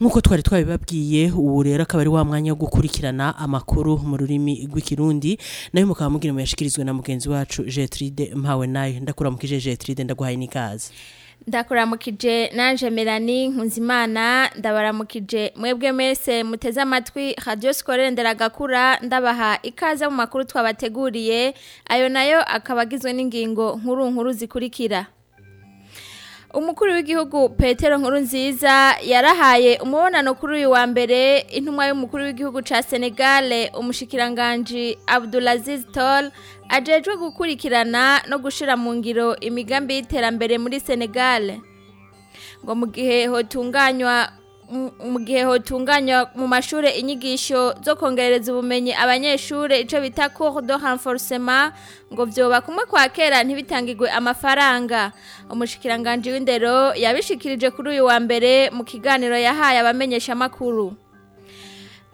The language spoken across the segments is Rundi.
nk'uko twari twabibabwiye ubu rero akaba ari wa mwanya wo gukurikirana amakuru mu rurimi rw'ikirundi nayo mukaba mubwira yashikirizwe na mugenzi wacu jetiride mpawe nayo ndakuramukije jetiride ndaguhaye n'ikaze ndakuramukije nanje melani nkunzimana ndabaramukije mwebwe mwese muteze amatwi radiyo sikorere nderagakura ndabaha ikaze mu makuru twabateguriye ayo nayo akaba agizwe n'ingingo nkuru nkuru zikurikira umukuru w'igihugu petero nkuru nziza yarahaye umubonano kuri uyu wa mbere intumwa y'umukuru w'igihugu cya senegale umushikiranganji abdulaziz tol ajejwe gukurikirana no gushyira mu ngiro imigambi y'iterambere muri senegale ngo mu gihe hotunganywa mu hotunganywa mu mashuri inyigisho zo kongerereza ubumenyi abanyeshuri icyo bita cour de renforcement ngo vyoba kumwe kwa kera ntibitangirwe amafaranga umushikiranganje w'indero yabishikirije kuri uyu wa mbere mu kiganiro yahaye abamenyeshamakuru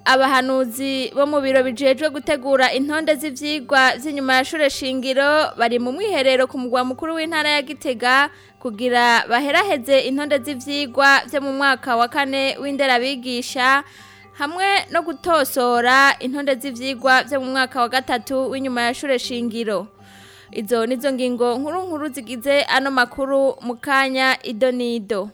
abahanuzi bo mu biro bijejwe gutegura intonde z'ivyigwa z'inyuma ya shure shingiro bari mu mwiherero ku mugwa mukuru w'intara ya Gitega kugira baheraheze intonde z'ivyigwa byo mu mwaka wa kane w'inderabigisha hamwe no gutosora intonde z'ivyigwa byo mu mwaka wa gatatu w'inyuma ya shure shingiro izo nizo ngingo nkuru nkuru zigize ano makuru mukanya idonido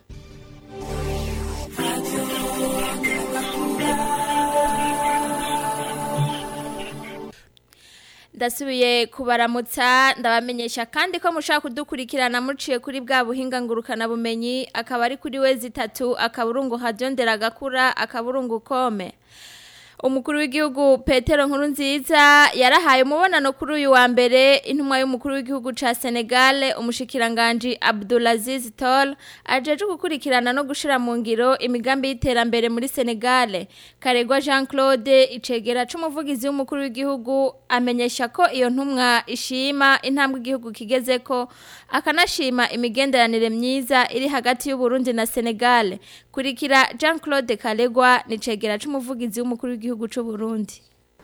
ndasubiye kubaramutsa ndabamenyesha kandi ko mushaka kudukurikirana muciye kuri bwa buhinga ngurukana bumenyi akaba ari kuri wezi itatu akaburungu hajyondera agakura akaburungu kome umukuru w'igihugu petero nkuru nziza yarahaye umubonano kuri uyu wa mbere intumwa y'umukuru w'igihugu cya senegale umushikiranganji abdulaziz tol ajeje gukurikirana no gushyira mu ngiro imigambi y'iterambere muri senegale karegwa jean claude icegera cy'umuvugizi w'umukuru w'igihugu amenyesha ko iyo ntumwa ishima intambwe igihugu kigeze ko akanashima imigenderanire myiza iri hagati y'uburundi na senegale kurikira jean claude karegwa ni icegera cy'umuvugizi w'umukuru w'igihugu gihugu cy'u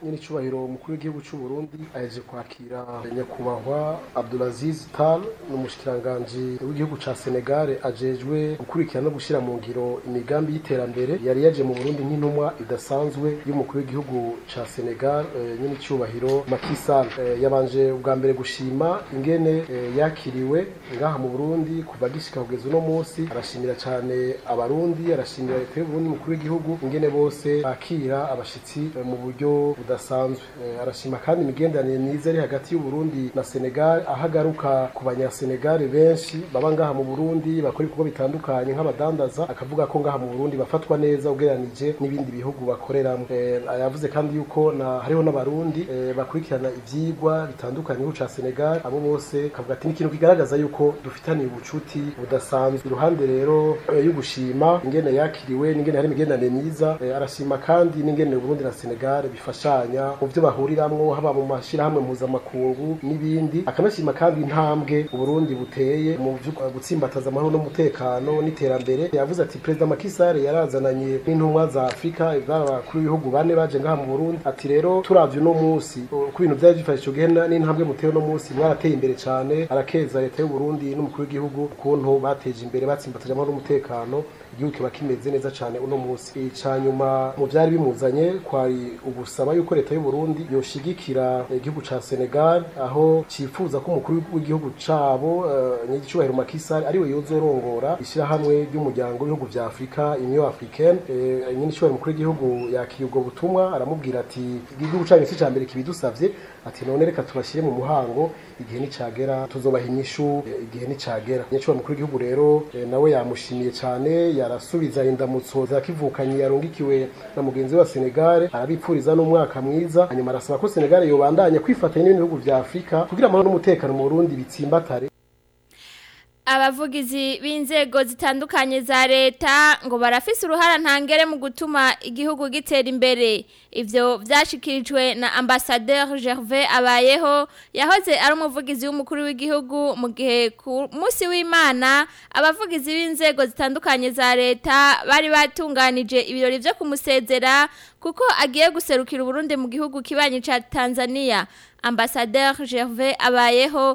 nyir'icyubahiro umukuru w'igihugu cy'u Burundi aheje kwakira nyakubahwa Abdulaziz Tal n'umushikiranganji w'igihugu cya Senegal ajejwe gukurikirana no gushyira mu ngiro imigambi y'iterambere yari yaje mu Burundi nk'intumwa idasanzwe y'umukuru w'igihugu cya Senegal eh, nyir'icyubahiro Macky eh, yabanje ubwa mbere gushima ingene eh, yakiriwe ngaha mu Burundi kuva gishika kugeza uno munsi arashimira cyane abarundi arashimira leta y'u Burundi umukuru w'igihugu ingene bose bakira abashyitsi mu buryo budasanzwe eh, arashima kandi imigenderanire myiza iri hagati y'uburundi na senegal aho agaruka ku banyasenegare benshi baba ngaha mu burundi bakora ibikorwa bitandukanye nk'abadandaza akavuga ko ngaha mu burundi bafatwa neza ugereranije n'ibindi bihugu bakoreramo eh, yavuze kandi yuko na hariho n'abarundi eh, bakurikirana ibyigwa bitandukanye igihugu senegal abo bose akavuga ati n'ikintu kigaragaza yuko dufitaniye ubucuti budasanzwe iruhande rero y'ugushima ingene yakiriwe n'ingene hari imigenderanire myiza arashima kandi n'ingene Burundi na senegal bifasha kubandanya mu byo bahuriramwo haba mu mashyirahamwe mpuzamakungu n'ibindi akanashima kandi intambwe uburundi buteye mu gutsimbataza amahoro n'umutekano n'iterambere yavuze ati perezida Makisare yarazananye n'intumwa za afurika bakuru b'ibihugu bane baje ngaha mu burundi ati rero turavye uno munsi uko ibintu vyari bifashe ugenda n'intambwe muteye uno munsi mwarateye imbere cyane arakeza leta y'u Burundi n'umukuru w'igihugu kuntu bateje imbere batsimbataje amahoro n'umutekano igihugu kiba kimeze neza cyane uno munsi ica nyuma mu byari bimuzanye kwari ugusaba yuko leta y'u Burundi yoshigikira eh, igihugu ca Senegal aho cifuza ko umukuru w'igihugu cabo uh, eh, nyigicubahiro Macky Sall ariwe yozorongora ishirahamwe ry'umuryango w'ibihugu vya Afrika Union Africaine eh, nyigicubahiro umukuru w'igihugu yakiriye ubwo butumwa aramubwira ati igihugu canyu si mbere kibidusavye ati none reka tubashyire mu muhango igihe nticagera tuzubaha inyishu igihe nticagera nyacyo mukuru w'igihugu rero e, nawe yamushimiye cyane yarasubiza indamutso za yarungikiwe na mugenzi wa Senegal arabipfuriza n'umwaka mwiza hanyuma arasaba ko Senegal yobandanya kwifatanya n'ibindi bihugu vya Afrika kugira amahoro n'umutekano mu Burundi bitsimbatare abavugizi b'inzego zitandukanye za leta ngo barafise uruhara ntangere mu gutuma igihugu gitera imbere ivyo vyashikirijwe na ambassadeur Gervais Abayeho yahoze ari umuvugizi w'umukuru w'igihugu mu gihe ku munsi w'Imana abavugizi b'inzego zitandukanye za leta bari batunganije ibirori byo kumusezera kuko agiye guserukira Burundi mu gihugu kibanyi ca Tanzania ambassadeur Gervais Abayeho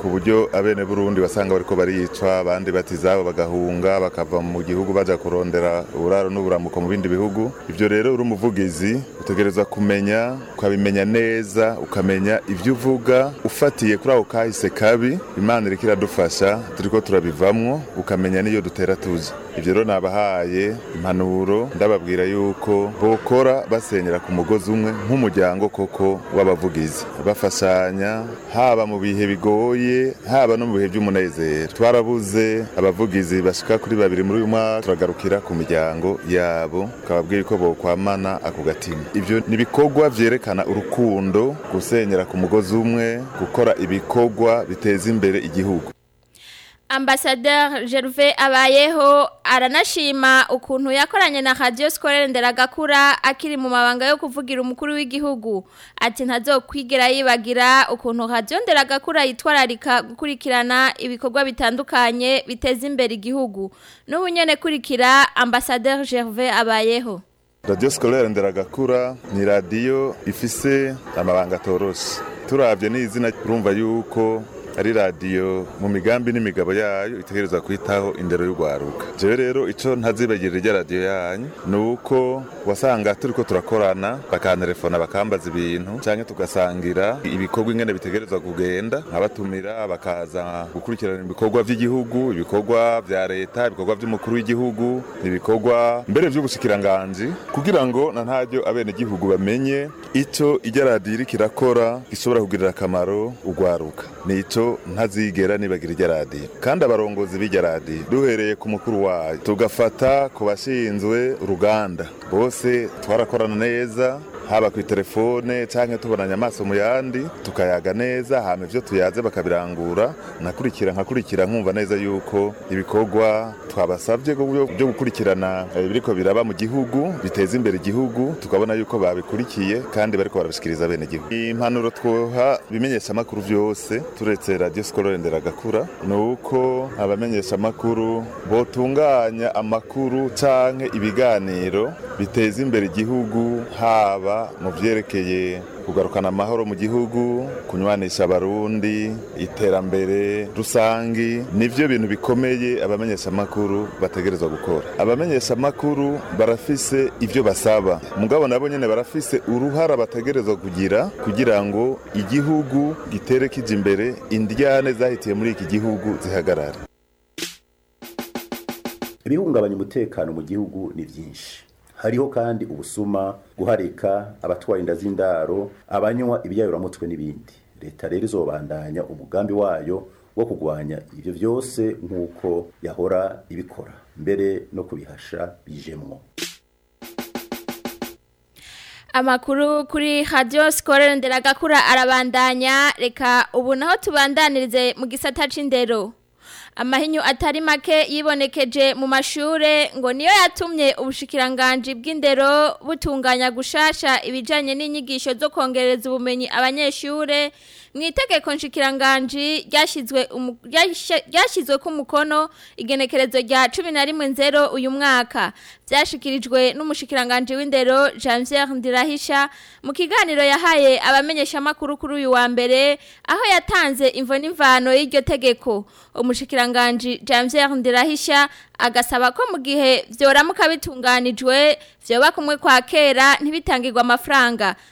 ku buryo abene Burundi basanga bariko baricwa abandi batizabo bagahunga bakava mu gihugu bajya kurondera uburaro n'uburamuko mu bindi bihugu ivyo rero uri umuvugizi utegereza kumenya ukabimenya neza ukamenya ibyo uvuga ufatiye kuri ako kahise kabi imana iriko iradufasha ko turabivamwo ukamenya niyo dutera tuzi ibyo rero nabahaye impanuro ndababwira yuko bokora basenyera ku mugozi umwe nk'umuryango koko w'abavugizi bafashanya haba mu bihe bigoye haba no mu bihe by'umunezero twarabuze abavugizi bashyika kuri babiri muri uyu mwaka turagarukira ku miryango yabo ukababwira ko bokwamana ako gatima ibyo ni ibikorwa byerekana urukundo gusenyera ku mugozi umwe gukora ibikorwa biteza imbere igihugu ambasaderi Gervais abayeho aranashima ukuntu yakoranye na Radio sikorere nderagakura akiri mu mabanga yo kuvugira umukuru w'igihugu ati ntazokwigira yibagira ukuntu radiyo nderagakura yitwararika gukurikirana ibikorwa bitandukanye biteza imbere igihugu n'ubu nyine kurikira ambasaderi Gervais abayeho radiyo sikorere nderagakura ni radiyo ifise amabanga atoroshe turabye ni izina rumva yuko ari radiyo mu migambi n'imigabo yayo itegereza kwitaho indero y'urwaruka jewe rero icyo ntazibagirira rya radiyo yanyu ni uko wasanga turi ko turakorana bakantelefona bakambaza ibintu cyangwa tugasangira ibikorwa ingene bitegereza kugenda nkabatumira bakaza gukurikirana ibikorwa by'igihugu ibikorwa bya leta ibikorwa by'umukuru w'igihugu ibikorwa mbere by'ubushikiranganji kugira ngo na ntajyo abenegihugu bamenye icyo ijya radiyo iriko irakora gishobora kugirira akamaro urwaruka ni icyo izo ntazigera nibagira irya radiyo kandi abarongozi b'irya radiyo duhereye ku mukuru wayo tugafata ku bashinzwe uruganda bose twarakorana neza haba ku telefone cyangwa tubonanye amaso mu yandi tukayaga neza hama ibyo tuyaze bakabirangura nakurikira nkakurikira nkumva neza yuko ibikorwa twabasabye byo gukurikirana eh, biriko biraba mu gihugu biteza imbere igihugu tukabona yuko babikurikiye kandi bariko barabishikiriza bene gihugu impanuro twoha bimenyesha byose turetse radio skolore agakura nuko abamenyesha amakuru botunganya amakuru canke ibiganiro biteza imbere igihugu haba mu byerekeye kugarukana amahoro mu gihugu kunywanisha abarundi iterambere rusange nibyo bintu bikomeye abamenyeshamakuru bategerezwa gukora abamenyeshamakuru barafise ibyo basaba mugabo nabo nyine barafise uruhara bategerezwa kugira kugira ngo igihugu gitere kijya imbere indyane zahitiye muri iki gihugu zihagarare ibihungabanya umutekano mu gihugu ni byinshi hariho kandi ubusuma guharika abatwaye inda z'indaro abanywa ibyayuramutwe n'ibindi leta rero izobandanya umugambi wayo wo kurwanya ibyo byose nk'uko yahora ibikora mbere no kubihasha bijemwo amakuru kuri hadiyo sikorere nderagakura arabandanya reka ubu naho tubandanirize mu gisata cy'indero amahinyu atari make yibonekeje mu mashure ngo niyo yatumye ubushikiranganje bw'indero butunganya gushasha ibijanye n'inyigisho zo kongereza ubumenyi abanyeshure mu itegeko nshikiranganji ryashyizwe ku mukono igenekerezo ya cumi na rimwe nzero uyu mwaka byashyikirijwe n'umushikiranganji w'indero jean ndirahisha mu kiganiro yahaye abamenyeshamakuru kuri uyu wa mbere aho yatanze imvo n'imvano y'iryo tegeko umushikiranganji jean pierre ndirahisha agasaba ko mu gihe byoramuka bitunganijwe byoba kumwe kwa kera ntibitangirwe amafaranga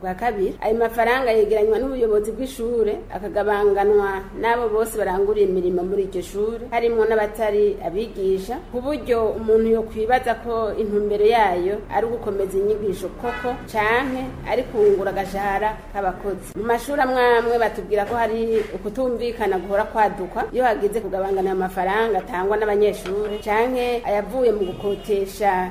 bwa kabiri ayo mafaranga yegeranywa n'ubuyobozi bw'ishure akagabanganwa n'abo bose baranguriye imirimo muri iryo shuri harimo n'abatari abigisha ku buryo umuntu yokwibaza ko intumbero yayo ari ugukomeza inyigisho koko cyane ari kungura agashahara k'abakozi mu mashuri amwamwe batubwira ko hari ukutumvikana guhora kwaduka iyo hagize kugabangana ayo mafaranga atangwa n’abanyeshuri cyane ayavuye mu gukotesha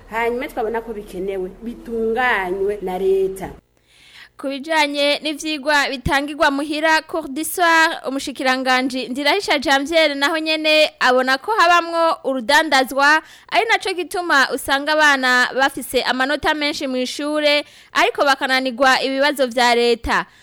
hanyuma twabona ko bikenewe bitunganywe na leta ku bijyanye n'ibyigwa bitangirwa muhira kordiswari umushyikiranganji ndirahisha jambyeri naho nyine abona ko habamwo urudandazwa ari nacyo gituma usanga abana bafise amanota menshi mu ishuri ariko bakananirwa ibibazo bya leta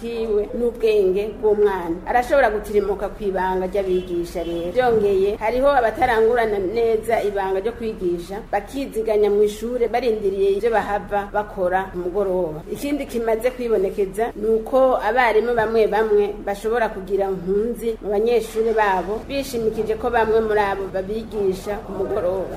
kiwe n'ubwenge bw'umwana arashobora gutirimuka ku ibanga ry'abigisha rero byongeye hariho abatarangurana neza ibanga ryo kwigisha bakiziganya mu ishuri barindiriye ibyo bahava bakora umugoroba. ikindi kimaze kwibonekeza ni uko abarimu bamwe bamwe bashobora kugira mpunzi mu banyeshuri babo bishimikije ko bamwe muri abo babigisha ku mugoroba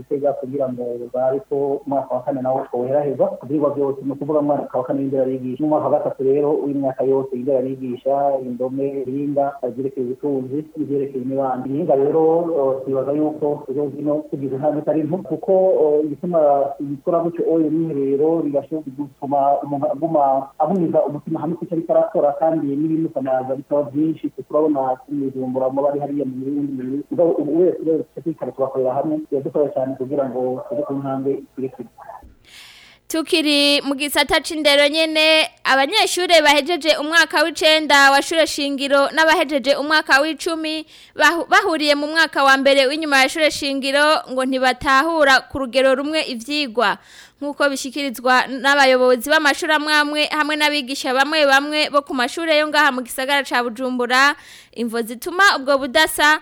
igitega kugira ngo babe ko umwaka wa kane nawo weraherwa ku byigwa byose ni ukuvuga umwaka wa kane w'indera yigisha n'umwaka wa gatatu rero w'imyaka yose indera yigisha indome ringa ibyerekeye ubutunzi n'ibyerekeye imibanda ringa rero twibaza yuko izo zino tugize nta bitari nto kuko igituma ibikora gutyo oyo mwiherero bigashobora gutuma umuntu aguma ahumiza umutima hamwe kuko ariko batora kandi n'ibimufana bikaba byinshi turabona imirimburamo bari hariya mu bindi bintu ubu wese wese tukicara tugakorera hamwe biradufasha cyane kugira ngo tujye ku ntambwe ikurikira tukiri mu gisata c'indero nyene abanyeshure bahejeje umwaka w'icenda wa shure shingiro n'abahejeje umwaka w'icumi bahuriye mu mwaka wa mbere w'inyuma ya shure shingiro ngo ntibatahura ku rugero rumwe ivyigwa nk'uko bishyikirizwa n'abayobozi b'amashuri amwe hamwe n'abigisha bamwe bamwe bo ku mashuri yo ngaha mu gisagara cya bujumbura imvo zituma ubwo budasa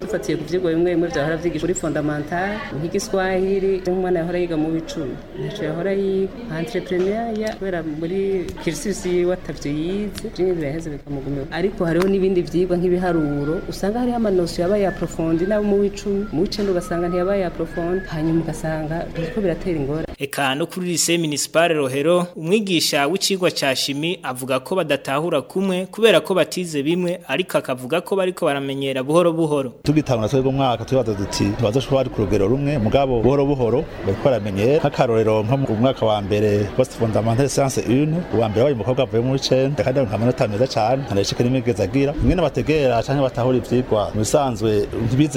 dufatiye ku byigwa bimwe bimwe byahora byigisha kuri fondamentale nk'igiswahili umwana yahora yiga mu bicumi ntacyo yahora yiga entrepreneuria kubera muri kirisisi watavyo yize byinshi biraheze bikamugumira ariko hariho n'ibindi byigwa nk'ibiharuro usanga hariho amanosi yabaye aprofondi n'abo mu w'icumi mu w'icenda ugasanga ntiyabaye aprofondi hanyuma ugasanga usanga ko biratera ingorane reka no kuri lise minisipale rohero umwigisha w'ikigwa cyashimi avuga ko badatahura kumwe kubera ko batize bimwe ariko akavuga ko bariko baramenyera buhoro buhoro tugitangura twebwe umwaka tubaza duti tubaza ko bari ku rugero rumwe mugabo buhoro buhoro bariko baramenyera nk'akarorero nko mu mwaka wa mbere post fondamental science une uwa mbere wayo umukobwa avuye mu wicenda kandi nkamanota meza cane ntarashika n'imigezi agira imwe n'abategera canke batahura ivyigwa mu bisanzwe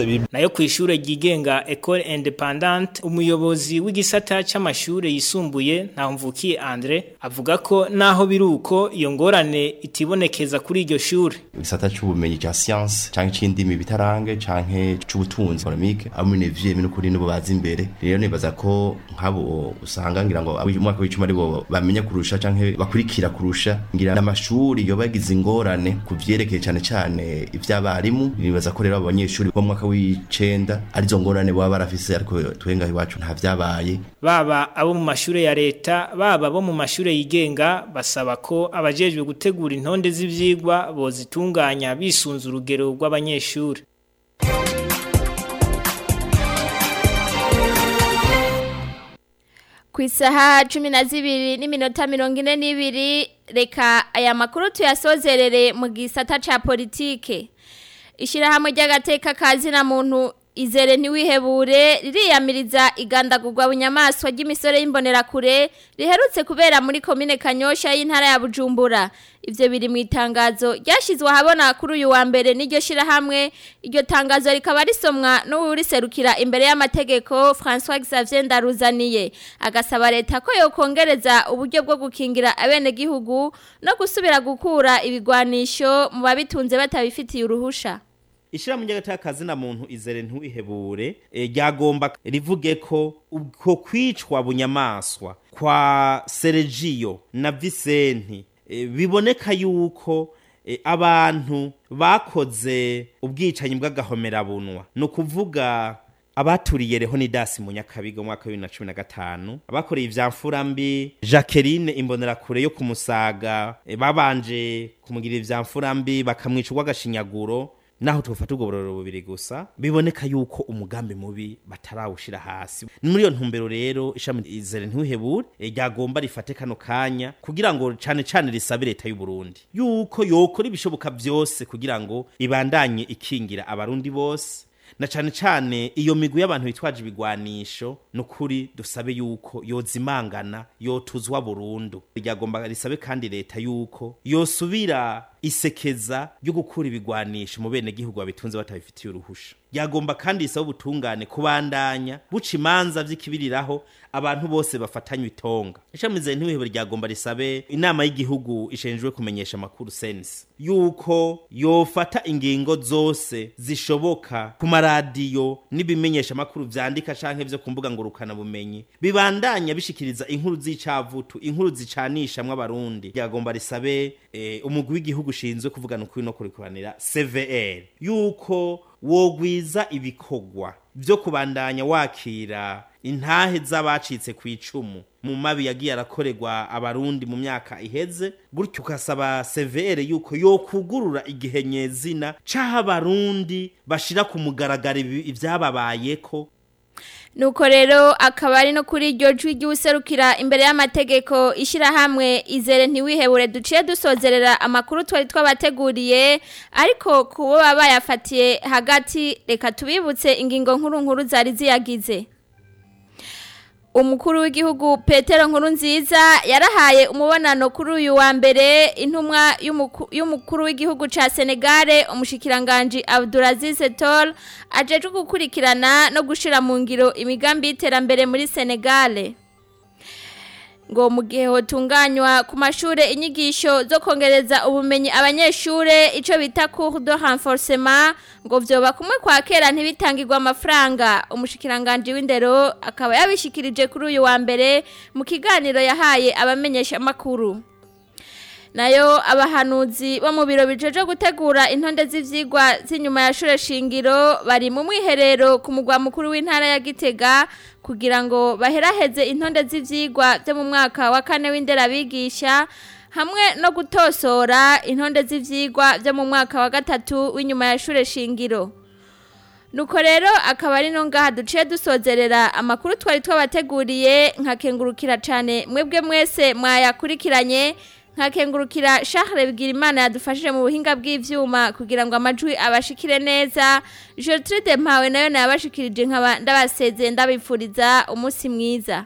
bimwe nayo kw'ishure ryigenga ecole independante umuyo umuyobozi w'igisata cy'amashuri yisumbuye ntamvukiye Andre avuga ko naho biruko iyo ngorane itibonekeza kuri iryo shuri igisata cy'ubumenyi cya science canke c'indimi bitarange canke c'ubutunzi economique amune vie mino kuri nibo bazi imbere rero nibaza ko nkabo usanga ngira ngo umwaka w'icuma ari bo bamenya kurusha canke bakurikira kurusha ngira amashuri yo bagize ingorane kuvyerekeye cyane cyane ibyabarimu nibaza ko rero abanyeshuri bo mwaka w'icenda arizo ngorane baba barafise ariko twenga iwacu nta byabaye baba abo mu mashuri ya leta baba abo mu mashuri yigenga basaba ko abajejwe gutegura intonde z'ibyigwa bozitunganya bisunze urugero rw'abanyeshuri ku isaha cumi na zibiri n'iminota mirongo ine n'ibiri reka aya makuru tuyasozerere mu gisata cya politike ishyirahamwe ry'agateka ka zina muntu izere ntiwihebure ririyamiriza igandagurwa bunyamaswa y’imbonera kure riherutse kubera muri komine kanyosha y'intara ya bujumbura ibyo biri mu itangazo ryashyizwe ahabona kuri uyu wa mbere n'iryo shyirahamwe iryo tangazo rikaba risomwa serukira imbere y'amategeko François xavier ndaruzaniye agasaba leta ko yokongereza uburyo bwo gukingira abenegihugu no gusubira gukura ibigwanisho mu babitunze batabifitiye uruhusha ishyirahamwe ry'agatakazi muntu izere ntuihebure eh, ryagomba rivuge ko uko kwicwa bunyamaswa kwa seregiyo na visenti eh, biboneka yuko eh, abantu bakoze ubwicanyi bw'agahomerabunwa ni ukuvuga abaturiye reho ni dasi umwaka wa bibiri na cumi na gatanu abakoreye ibya mbi jacqueline imbonerakure yo kumusaga babanje kumugirira ibyamfura mbi bakamwica urw'agashinyaguro naho tufata ubwo bubiri gusa biboneka yuko umugambi mubi batarawushyira hasi muri iyo ntumbero rero ishami izere ntuhebure eh, ryagomba rifate kano kanya kugira ngo cyane cyane risabe leta y'u Burundi yuko yokora ibishoboka byose kugira ngo ibandanye ikingira abarundi bose na cyane cyane iyo migwi y'abantu bitwaje ibigwanisho nukuri dusabe yuko yozimangana yotuzwa burundu ryagomba risabe kandi leta yuko yosubira isekeza ryo gukura ibigwanisho mu benegihugu babitunze batabifitiye uruhusha ryagomba kandi risaba ubutungane kubandanya buca imanza by’ikibiriraho abantu bose bafatanye itonga ishamize ntihebe ryagomba risabe inama y'igihugu ishinjwe kumenyesha amakuru sense yuko yofata ingingo zose zishoboka ku maradiyo n'ibimenyesha amakuru vyandika canke vyo ku mbuga ngurukana bumenyi bibandanya bishikiriza inkuru z'icavutu inkuru zicanishamwe abarundi ryagomba risabe e, umugwi w'igihugu gushinzwe kuvugana ukuri no kurikuranira CVR yuko wogwiza ibikogwa byo kubandanya wakira intahe z'abacitse ku icumu mu mabi yagiye arakorerwa abarundi mu myaka iheze gutyo ugasaba severe yuko yokugurura igihe nyezina cy'aho abarundi bashyira ku mugaragaro ibyababaye ko nuko rero akaba ari no kuri iryo jwi ry'userukira imbere y'amategeko ishyirahamwe izere ntiwihebure duciye dusozerera amakuru twari twabateguriye ariko kubo baba bayafatiye hagati reka tubibutse ingingo nkuru nkuru zari ziyagize umukuru w'igihugu petero nkuru nziza yarahaye umubonano kuri uyu wa mbere intumwa y'umukuru w'igihugu cya senegare umushikiranganji abdulaziz tol ajeje gukurikirana no gushyira mu ngiro imigambi y'iterambere muri senegare ngo mu gihe ku mashure inyigisho zo kongereza ubumenyi abanyeshure ico bita cours de renforcement ngo vyoba kumwe kwa kera ntibitangirwa amafaranga umushikiranganje w'indero akaba yabishikirije kuri uyu wa mbere mu kiganiro yahaye abamenyesha makuru nayo abahanuzi bo mu biro bijeje gutegura intonde z'ivyigwa z'inyuma ya shure shingiro bari mu mwiherero ku mugwa mukuru w'intara ya Gitega kugira ngo baheraheze intonde z'ivyigwa byo mu mwaka wa kane w'indera bigisha hamwe no gutosora intonde z'ivyigwa byo mu mwaka wa gatatu w'inyuma ya shure shingiro nuko rero akaba ari no ngaha duciye dusozerera amakuru twari twabateguriye nkakengurukira cyane mwebwe mwese mwayakurikiranye nkakengurukira shahere Bigirimana yadufashije mu buhinga bw'ivyuma kugira ngo amajwi abashikire neza Gertrude Mpawe nayo nabashikirije nkaba ndabaseze ndabipfuriza umunsi mwiza